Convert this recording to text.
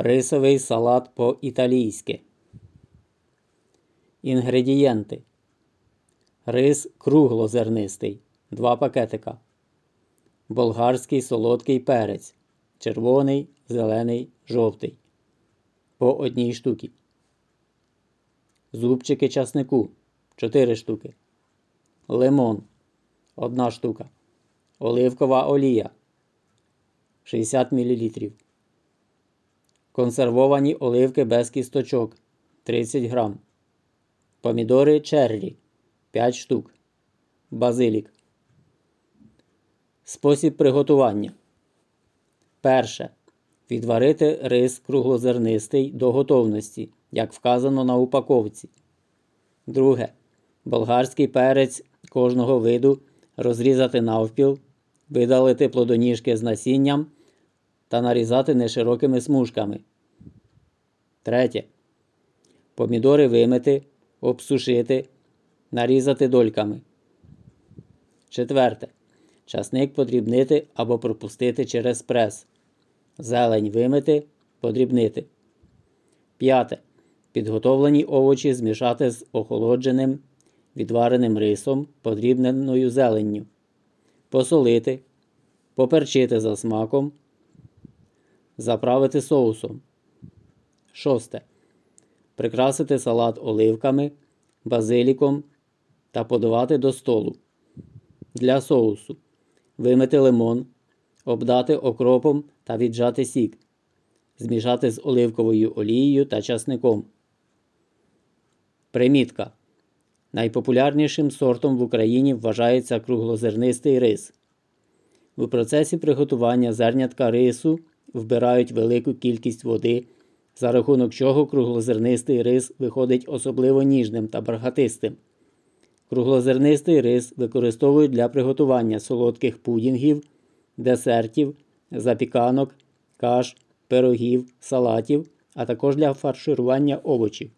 Рисовий салат по-італійськи. Інгредієнти. Рис круглозернистий 2 пакетика. Болгарський солодкий перець. Червоний, зелений, жовтий. По одній штуці. Зубчики часнику 4 штуки. Лимон 1 штука. Оливкова олія 60 мл. Консервовані оливки без кісточок 30 грам. Помідори черрі 5 штук. Базилік. Спосіб приготування. Перше. Відварити рис круглозернистий до готовності, як вказано на упаковці. Друге. Болгарський перець кожного виду розрізати навпіл, видалити плодоніжки з насінням та нарізати неширокими смужками. Третє. Помідори вимити, обсушити, нарізати дольками. Четверте. Часник подрібнити або пропустити через прес. Зелень вимити, подрібнити. П'яте. Підготовлені овочі змішати з охолодженим, відвареним рисом, подрібненою зеленню. Посолити, поперчити за смаком, заправити соусом. Шосте. Прикрасити салат оливками, базиліком та подавати до столу. Для соусу. Вимити лимон, обдати окропом та віджати сік. Змішати з оливковою олією та часником. Примітка. Найпопулярнішим сортом в Україні вважається круглозернистий рис. У процесі приготування зернятка рису вбирають велику кількість води, за рахунок чого круглозернистий рис виходить особливо ніжним та бархатистим. Круглозернистий рис використовують для приготування солодких пудінгів, десертів, запіканок, каш, пирогів, салатів, а також для фарширування овочів.